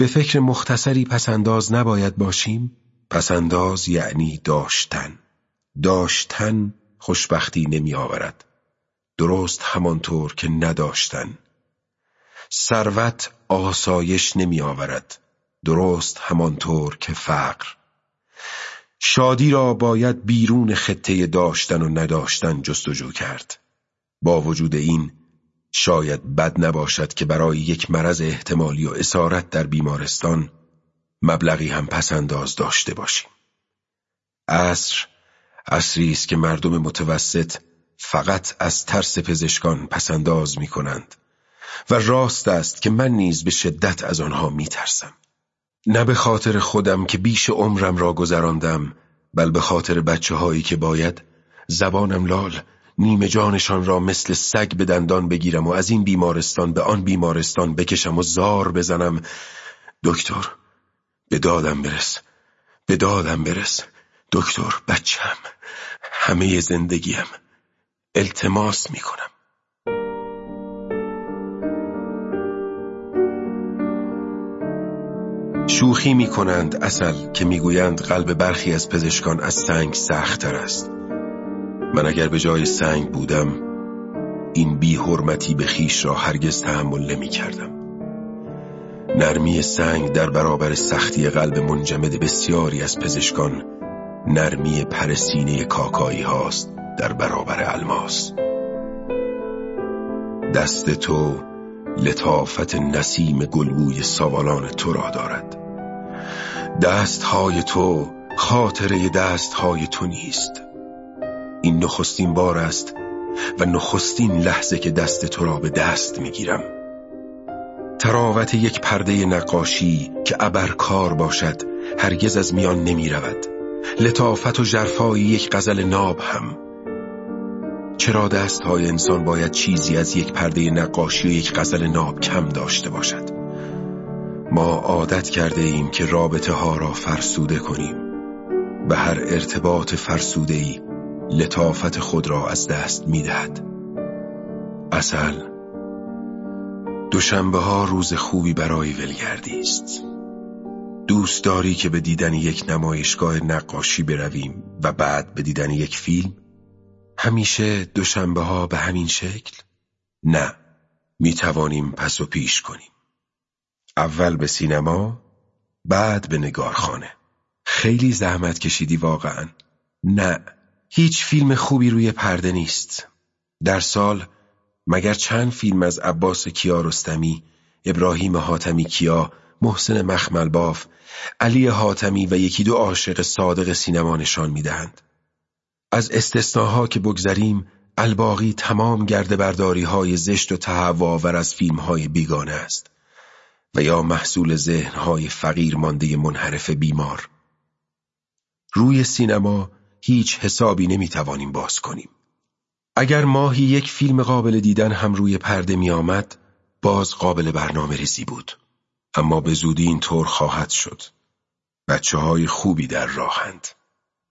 به فکر مختصری پسنداز نباید باشیم؟ پسنداز یعنی داشتن. داشتن خوشبختی نمی آورد. درست همانطور که نداشتن. ثروت آسایش نمی آورد. درست همانطور که فقر. شادی را باید بیرون خطه داشتن و نداشتن جستجو کرد. با وجود این شاید بد نباشد که برای یک مرض احتمالی و اسارت در بیمارستان مبلغی هم پسنداز داشته باشیم عصر عصری است که مردم متوسط فقط از ترس پزشکان پسنداز می کنند و راست است که من نیز به شدت از آنها می ترسم. نه به خاطر خودم که بیش عمرم را گذراندم بل به خاطر بچه هایی که باید زبانم لال نیمه جانشان را مثل سگ به دندان بگیرم و از این بیمارستان به آن بیمارستان بکشم و زار بزنم. دکتر به دادم برس. به دادم برس. دکتر بچم. همه زندگیم. التماس می‌کنم. شوخی می کنند اصل که می‌گویند قلب برخی از پزشکان از سنگ سختتر است. من اگر به جای سنگ بودم این بی حرمتی به خیش را هرگز تحمل نمی کردم نرمی سنگ در برابر سختی قلب منجمد بسیاری از پزشکان نرمی پرسینه کاکایی هاست در برابر الماس. دست تو لطافت نسیم گلبوی سوالان تو را دارد. دستهای تو خاطره دستهای تو نیست. این نخستین بار است و نخستین لحظه که دست تو را به دست می‌گیرم. تراوت یک پرده نقاشی که ابرکار باشد هرگز از میان نمی رود لطافت و جرفای یک غزل ناب هم. چرا دست های انسان باید چیزی از یک پرده نقاشی و یک غزل ناب کم داشته باشد؟ ما عادت کرده ایم که رابطه ها را فرسوده کنیم. به هر ارتباط فرسوده ای لطافت خود را از دست می دهد. اصل دوشنبه ها روز خوبی برای ولگردی است. دوست داری که به دیدن یک نمایشگاه نقاشی برویم و بعد به دیدن یک فیلم؟ همیشه دوشنبه ها به همین شکل؟ نه می توانیم پس و پیش کنیم. اول به سینما بعد به نگارخانه. خیلی زحمت کشیدی واقعا. نه هیچ فیلم خوبی روی پرده نیست. در سال مگر چند فیلم از عباس کیارستمی ابراهیم حاتمی کیا محسن مخملباف علی حاتمی و یکی دو عاشق صادق سینما نشان می‌دهند. از استثناها که بگذریم الباقی تمام گرده برداری های زشت و تهوآور از فیلم های بیگانه است و یا محصول ذهنهای فقیر مانده منحرف بیمار. روی سینما هیچ حسابی نمی‌توانیم باز کنیم. اگر ماهی یک فیلم قابل دیدن هم روی پرده می آمد باز قابل برنامه ریزی بود. اما به زودی این طور خواهد شد. بچه های خوبی در راهند.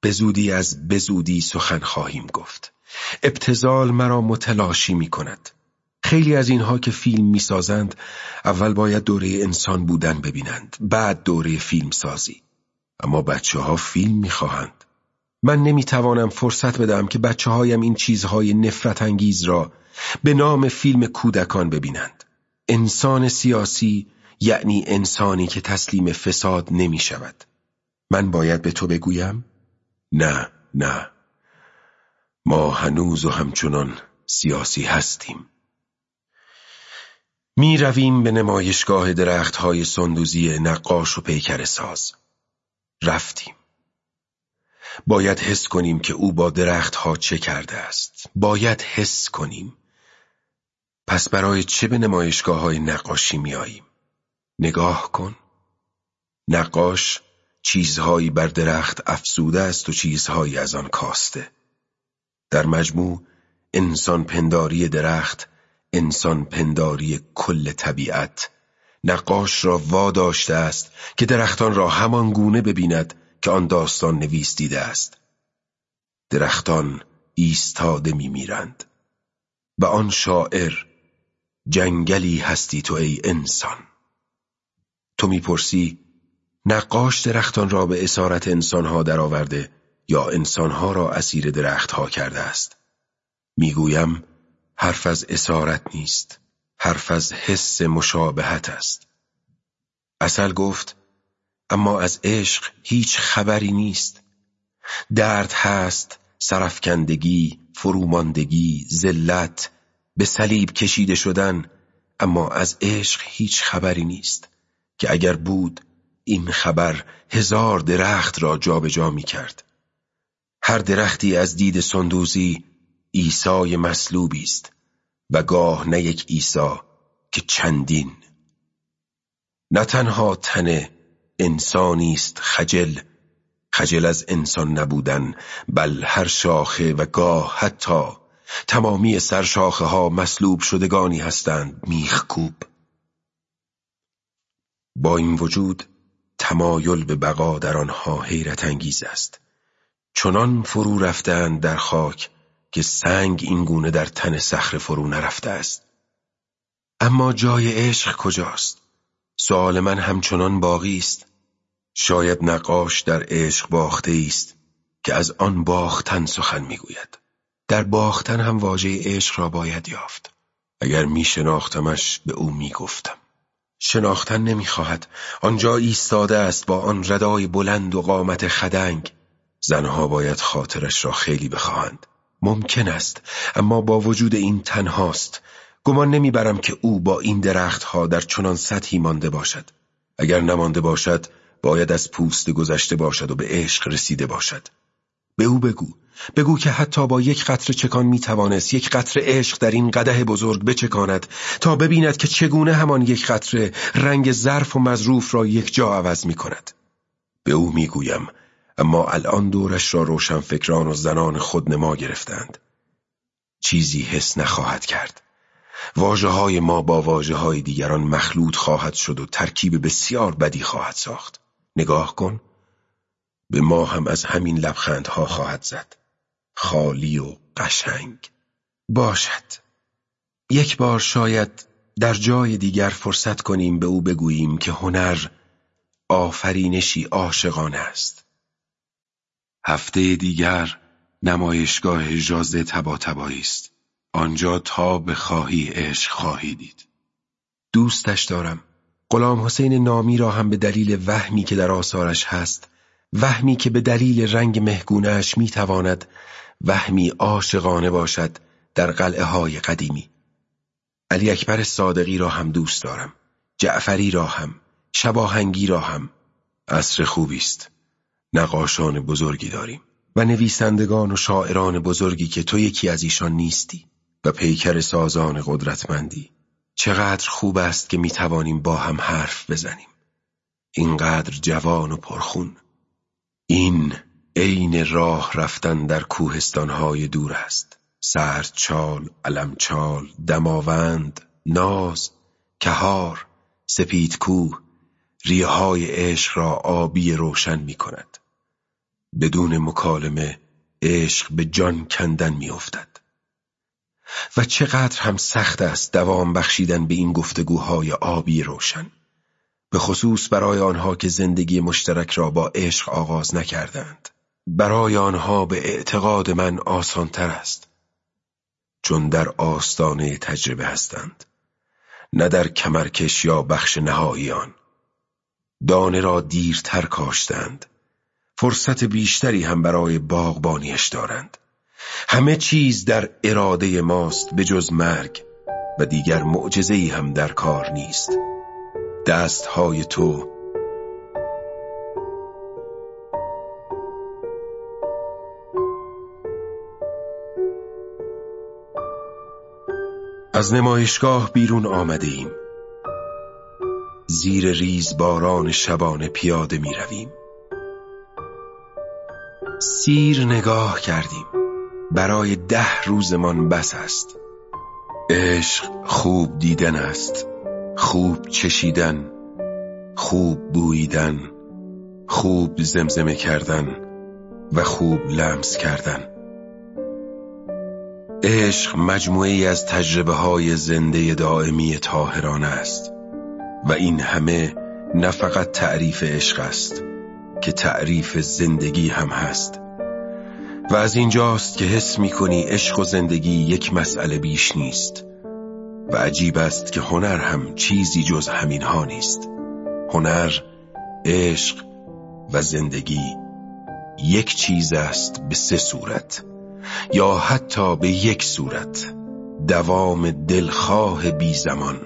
به زودی از به زودی سخن خواهیم گفت. ابتزال مرا متلاشی می کند خیلی از اینها که فیلم می‌سازند اول باید دوره انسان بودن ببینند بعد دوره فیلم سازی. اما بچه ها فیلم می‌خواهند. من نمی‌توانم فرصت بدم که بچه هایم این چیزهای نفرت انگیز را به نام فیلم کودکان ببینند. انسان سیاسی یعنی انسانی که تسلیم فساد نمی شود من باید به تو بگویم؟ نه نه. ما هنوز و همچنان سیاسی هستیم. می رویم به نمایشگاه درخت های سندوزی نقاش و پیکر ساز. رفتیم. باید حس کنیم که او با درخت ها چه کرده است. باید حس کنیم. پس برای چه به نمایشگاه های نقاشی می آییم؟ نگاه کن. نقاش چیزهایی بر درخت افسوده است و چیزهایی از آن کاسته. در مجموع انسان پنداری درخت انسان پنداری کل طبیعت نقاش را واداشته است که درختان را همان گونه ببیند که آن داستان نویس دیده است. درختان ایستاده میمیرند. و آن شاعر جنگلی هستی تو ای انسان. تو می‌پرسی نقاش درختان را به اسارت انسانها درآورده یا انسانها را اسیر درختها کرده است؟ می‌گویم حرف از اسارت نیست. حرف از حس مشابهت است. اصل گفت اما از عشق هیچ خبری نیست. درد هست سرفکندگی فروماندگی ذلت به صلیب کشیده شدن اما از عشق هیچ خبری نیست که اگر بود این خبر هزار درخت را جابجا جا می کرد هر درختی از دید سندوزی ایسای مصلوبی است و گاه نه یک ایسا که چندین. نه تنها تن انسانی است خجل. خجل از انسان نبودن بل هر شاخه و گاه حتی. تمامی سرشاخه ها مسلوب شدگانی هستند میخکوب با این وجود تمایل به بقا در آنها حیرت انگیز است. چنان فرو رفتند در خاک که سنگ این گونه در تن صخره فرو نرفته است. اما جای عشق کجاست؟ سوال من همچنان باقی است. شاید نقاش در عشق باخته است که از آن باختن سخن می‌گوید. در باختن هم واژه عشق را باید یافت. اگر می شناختمش به او می گفتم شناختن نمی‌خواهد. آنجا ایستاده است با آن ردای بلند و قامت خدنگ. زنها باید خاطرش را خیلی بخواهند. ممکن است اما با وجود این تنهاست. گمان نمی‌برم که او با این درختها در چنان سطحی مانده باشد اگر نمانده باشد باید از پوست گذشته باشد و به عشق رسیده باشد به او بگو بگو که حتی با یک قطر چکان می‌توانست یک قطر عشق در این قده بزرگ بچکاند تا ببیند که چگونه همان یک قطره رنگ ظرف و مظروف را یک جا عوض می کند. به او می‌گویم اما الان دورش را روشن فکران و زنان خود نما گرفتند. چیزی حس نخواهد کرد. واجه های ما با واجه های دیگران مخلوط خواهد شد و ترکیب بسیار بدی خواهد ساخت. نگاه کن. به ما هم از همین لبخندها خواهد زد. خالی و قشنگ. باشد. یک بار شاید در جای دیگر فرصت کنیم به او بگوییم که هنر آفرینشی عاشقانه است. هفته دیگر نمایشگاه ژازده تبا است. آنجا تا به خواهی عشق خواهی دید. دوستش دارم. غلام حسین نامی را هم به دلیل وهمی که در آثارش هست وهمی که به دلیل رنگ مهگونهش می‌تواند وهمی عاشقانه باشد در قلعه های قدیمی. علی اکبر صادقی را هم دوست دارم. جعفری را هم. شباهنگی را هم. عصر خوبی است. نقاشان بزرگی داریم. و نویسندگان و شاعران بزرگی که تو یکی از ایشان نیستی. و پیکر سازان قدرتمندی. چقدر خوب است که می‌توانیم با هم حرف بزنیم. اینقدر جوان و پرخون. این عین راه رفتن در کوهستانهای دور است. سرد چال، علمچال، دماوند، ناز، کهار، سپید کوه ریه های عشق را آبی روشن می کند بدون مکالمه عشق به جان کندن می افتد. و چقدر هم سخت است دوام بخشیدن به این گفتگوهای آبی روشن. به خصوص برای آنها که زندگی مشترک را با عشق آغاز نکردند. برای آنها به اعتقاد من آسانتر است. چون در آستانه تجربه هستند. نه در کمرکش یا بخش نهایی آن. دانه را دیرتر کاشتند. فرصت بیشتری هم برای باغبانیش دارند. همه چیز در اراده ماست به جز مرگ و دیگر معجزه‌ای هم در کار نیست. دستهای تو از نمایشگاه بیرون آمده ایم. زیر ریز باران شبانه پیاده می رویم سیر نگاه کردیم. برای ده روزمان بس است. عشق خوب دیدن است. خوب چشیدن. خوب بوییدن. خوب زمزمه کردن. و خوب لمس کردن. عشق مجموعی از تجربه های زنده دائمی تاهرانه است. و این همه نه فقط تعریف عشق است که تعریف زندگی هم هست. و از اینجاست که حس می کنی عشق و زندگی یک مسئله بیش نیست و عجیب است که هنر هم چیزی جز همین ها نیست. هنر، عشق و زندگی یک چیز است به سه صورت یا حتی به یک صورت دوام دلخواه بی زمان.